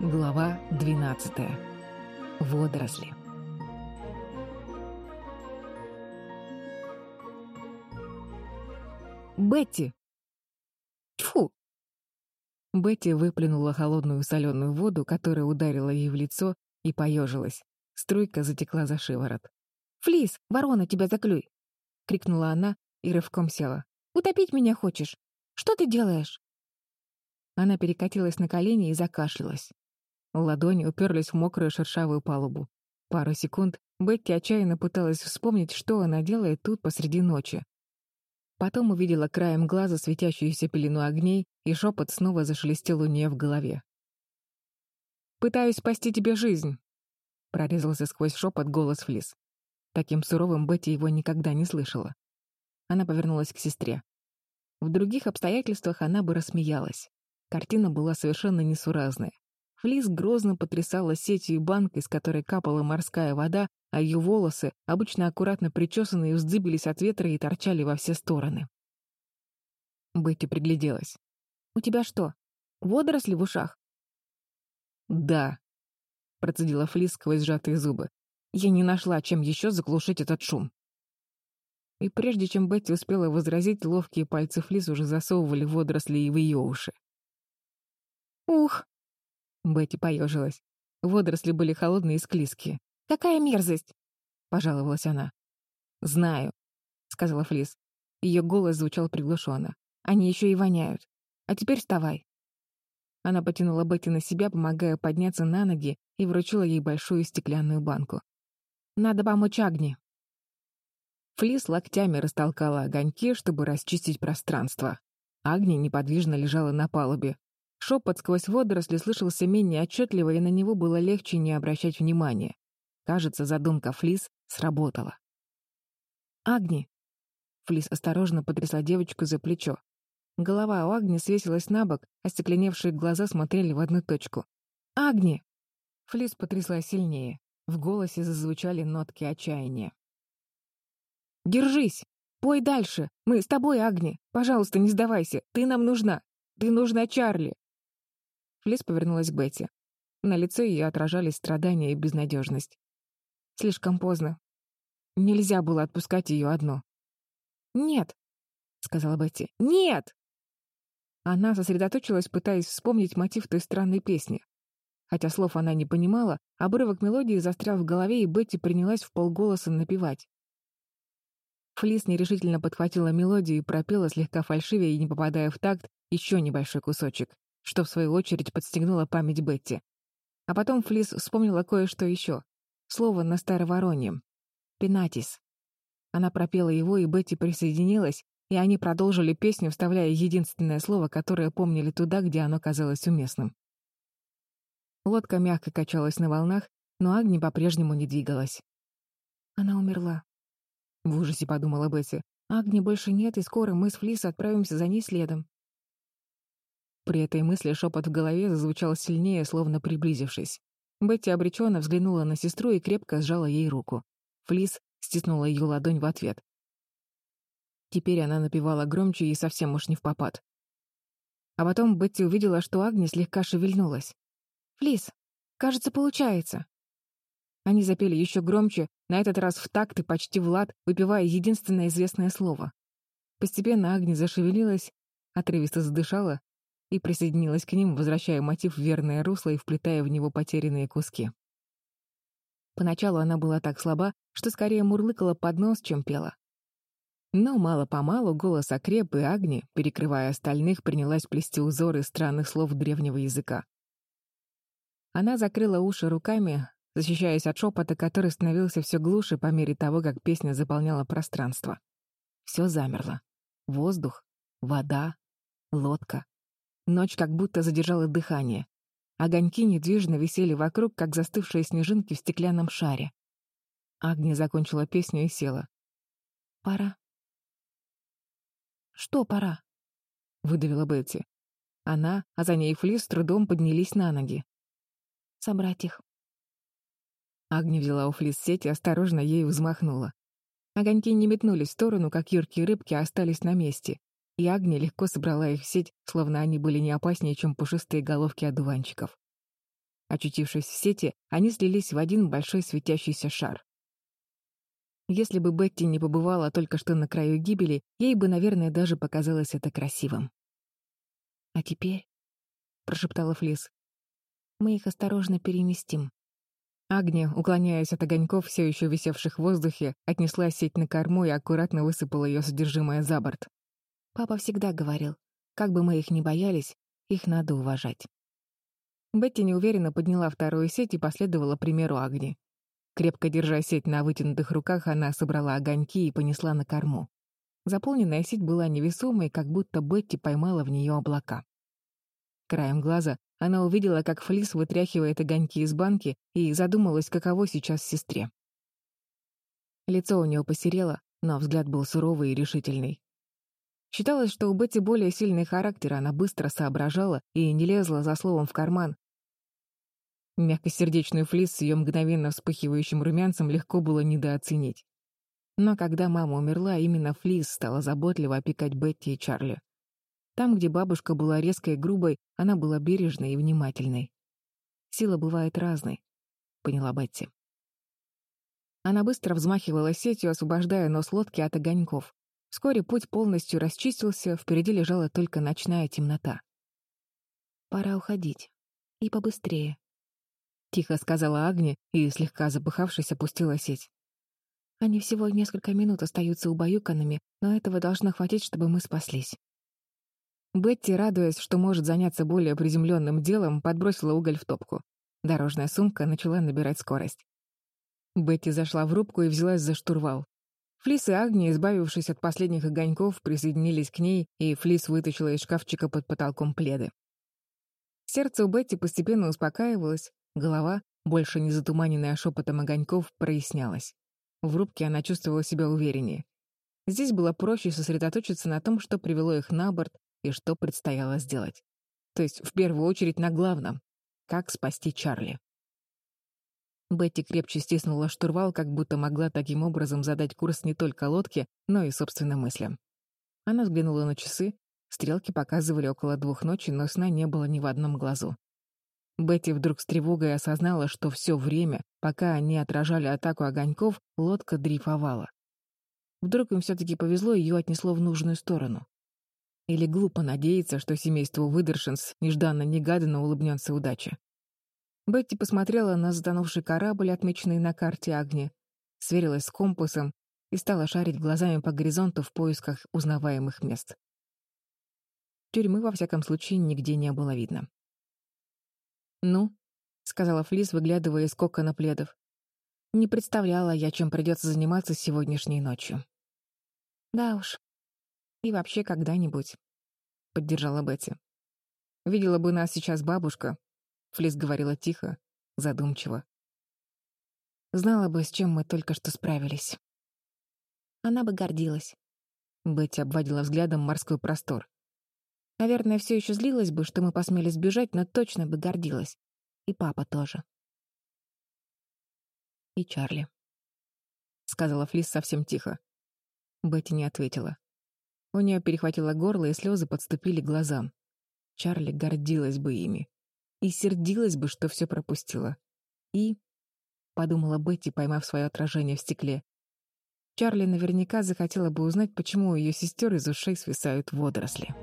Глава 12. Водоросли. «Бетти!» Тьфу! Бетти выплюнула холодную соленую воду, которая ударила ей в лицо, и поежилась. Струйка затекла за шиворот. «Флис, ворона, тебя заклюй!» — крикнула она и рывком села. «Утопить меня хочешь? Что ты делаешь?» Она перекатилась на колени и закашлялась. Ладони уперлись в мокрую шершавую палубу. Пару секунд Бетти отчаянно пыталась вспомнить, что она делает тут посреди ночи. Потом увидела краем глаза светящуюся пелену огней, и шепот снова зашелестел у нее в голове. «Пытаюсь спасти тебе жизнь!» Прорезался сквозь шепот голос Флис. Таким суровым Бетти его никогда не слышала. Она повернулась к сестре. В других обстоятельствах она бы рассмеялась. Картина была совершенно несуразная. Флис грозно потрясала сетью банк, из которой капала морская вода, а ее волосы, обычно аккуратно причесанные, вздыбились от ветра и торчали во все стороны. Бетти пригляделась. «У тебя что, водоросли в ушах?» «Да», — процедила Флис сквозь сжатые зубы. «Я не нашла, чем еще заглушить этот шум». И прежде чем Бетти успела возразить, ловкие пальцы Флис уже засовывали водоросли и в ее уши. «Ух!» Бетти поежилась. Водоросли были холодные и склизкие. «Какая мерзость!» — пожаловалась она. «Знаю», — сказала Флис. Ее голос звучал приглушенно. «Они еще и воняют. А теперь вставай». Она потянула Бетти на себя, помогая подняться на ноги, и вручила ей большую стеклянную банку. «Надо помочь Агне». Флис локтями растолкала огоньки, чтобы расчистить пространство. Агни неподвижно лежала на палубе, Шепот сквозь водоросли слышался менее отчетливо, и на него было легче не обращать внимания. Кажется, задумка Флис сработала. «Агни!» Флис осторожно потрясла девочку за плечо. Голова у Агни свесилась на бок, остекленевшие глаза смотрели в одну точку. «Агни!» Флис потрясла сильнее. В голосе зазвучали нотки отчаяния. «Держись! Пой дальше! Мы с тобой, Агни! Пожалуйста, не сдавайся! Ты нам нужна! Ты нужна Чарли!» Флис повернулась к Бетти. На лице ее отражались страдания и безнадежность. Слишком поздно. Нельзя было отпускать ее одну. «Нет», — сказала Бетти. «Нет!» Она сосредоточилась, пытаясь вспомнить мотив той странной песни. Хотя слов она не понимала, обрывок мелодии застрял в голове, и Бетти принялась в полголоса напевать. Флис нерешительно подхватила мелодию и пропела, слегка фальшивя и не попадая в такт, еще небольшой кусочек что в свою очередь подстегнуло память Бетти. А потом Флис вспомнила кое-что еще. Слово на старовороньем. «Пенатис». Она пропела его, и Бетти присоединилась, и они продолжили песню, вставляя единственное слово, которое помнили туда, где оно казалось уместным. Лодка мягко качалась на волнах, но Агни по-прежнему не двигалась. «Она умерла», — в ужасе подумала Бетти. «Агни больше нет, и скоро мы с Флис отправимся за ней следом». При этой мысли шепот в голове зазвучал сильнее, словно приблизившись. Бетти обреченно взглянула на сестру и крепко сжала ей руку. Флис стиснула ее ладонь в ответ. Теперь она напевала громче и совсем уж не в попад. А потом Бетти увидела, что Агни слегка шевельнулась. «Флис, кажется, получается». Они запели еще громче, на этот раз в такт и почти в лад, выпивая единственное известное слово. Постепенно Агни зашевелилась, отрывисто задышала и присоединилась к ним, возвращая мотив в верное русло и вплетая в него потерянные куски. Поначалу она была так слаба, что скорее мурлыкала под нос, чем пела. Но мало-помалу голос окреп, и Агни, перекрывая остальных, принялась плести узоры странных слов древнего языка. Она закрыла уши руками, защищаясь от шепота, который становился все глуше по мере того, как песня заполняла пространство. Все замерло. Воздух, вода, лодка, Ночь как будто задержала дыхание. Огоньки недвижно висели вокруг, как застывшие снежинки в стеклянном шаре. Агния закончила песню и села. «Пора». «Что пора?» — выдавила Бетти. Она, а за ней Флис с трудом поднялись на ноги. «Собрать их». Агния взяла у Флис сеть и осторожно ею взмахнула. Огоньки не метнулись в сторону, как юркие рыбки, а остались на месте и Агния легко собрала их в сеть, словно они были не опаснее, чем пушистые головки одуванчиков. Очутившись в сети, они слились в один большой светящийся шар. Если бы Бетти не побывала только что на краю гибели, ей бы, наверное, даже показалось это красивым. «А теперь», — прошептала Флис, — «мы их осторожно переместим». Агния, уклоняясь от огоньков, все еще висевших в воздухе, отнесла сеть на корму и аккуратно высыпала ее содержимое за борт. Папа всегда говорил, как бы мы их ни боялись, их надо уважать. Бетти неуверенно подняла вторую сеть и последовала примеру Агни. Крепко держа сеть на вытянутых руках, она собрала огоньки и понесла на корму. Заполненная сеть была невесомой, как будто Бетти поймала в нее облака. Краем глаза она увидела, как Флис вытряхивает огоньки из банки и задумалась, каково сейчас сестре. Лицо у нее посерело, но взгляд был суровый и решительный. Считалось, что у Бетти более сильный характер, она быстро соображала и не лезла за словом в карман, Мягкосердечную флис с ее мгновенно вспыхивающим румянцем легко было недооценить. Но когда мама умерла, именно Флис стала заботливо опекать Бетти и Чарли. Там, где бабушка была резкой и грубой, она была бережной и внимательной. Сила бывает разной, поняла Бетти. Она быстро взмахивала сетью, освобождая нос лодки от огоньков. Вскоре путь полностью расчистился, впереди лежала только ночная темнота. «Пора уходить. И побыстрее», Тихо сказала Агни и, слегка запыхавшись, опустила сеть. Они всего несколько минут остаются убаюканными, но этого должно хватить, чтобы мы спаслись. Бетти, радуясь, что может заняться более приземленным делом, подбросила уголь в топку. Дорожная сумка начала набирать скорость. Бетти зашла в рубку и взялась за штурвал. Флис и Агни, избавившись от последних огоньков, присоединились к ней, и Флис вытащила из шкафчика под потолком пледы. Сердце у Бетти постепенно успокаивалось, Голова, больше не затуманенная шепотом огоньков, прояснялась. В рубке она чувствовала себя увереннее. Здесь было проще сосредоточиться на том, что привело их на борт и что предстояло сделать. То есть, в первую очередь, на главном — как спасти Чарли. Бетти крепче стиснула штурвал, как будто могла таким образом задать курс не только лодке, но и собственным мыслям. Она взглянула на часы, стрелки показывали около двух ночи, но сна не было ни в одном глазу. Бетти вдруг с тревогой осознала, что все время, пока они отражали атаку огоньков, лодка дрейфовала. Вдруг им все-таки повезло, ее отнесло в нужную сторону. Или глупо надеяться, что семейству Выдершинс нежданно-негаданно улыбнется удача. Бетти посмотрела на затонувший корабль, отмеченный на карте Агни, сверилась с компасом и стала шарить глазами по горизонту в поисках узнаваемых мест. Тюрьмы, во всяком случае, нигде не было видно. «Ну», — сказала Флис, выглядывая из кокона пледов. «Не представляла я, чем придется заниматься сегодняшней ночью». «Да уж. И вообще когда-нибудь», — поддержала Бетти. «Видела бы нас сейчас бабушка», — Флис говорила тихо, задумчиво. «Знала бы, с чем мы только что справились». Она бы гордилась. Бетти обводила взглядом морской простор. Наверное, все еще злилась бы, что мы посмели сбежать, но точно бы гордилась. И папа тоже. И Чарли. Сказала Флис совсем тихо. Бетти не ответила. У нее перехватило горло, и слезы подступили к глазам. Чарли гордилась бы ими. И сердилась бы, что все пропустила. И... Подумала Бетти, поймав свое отражение в стекле. Чарли наверняка захотела бы узнать, почему у ее сестер из ушей свисают водоросли.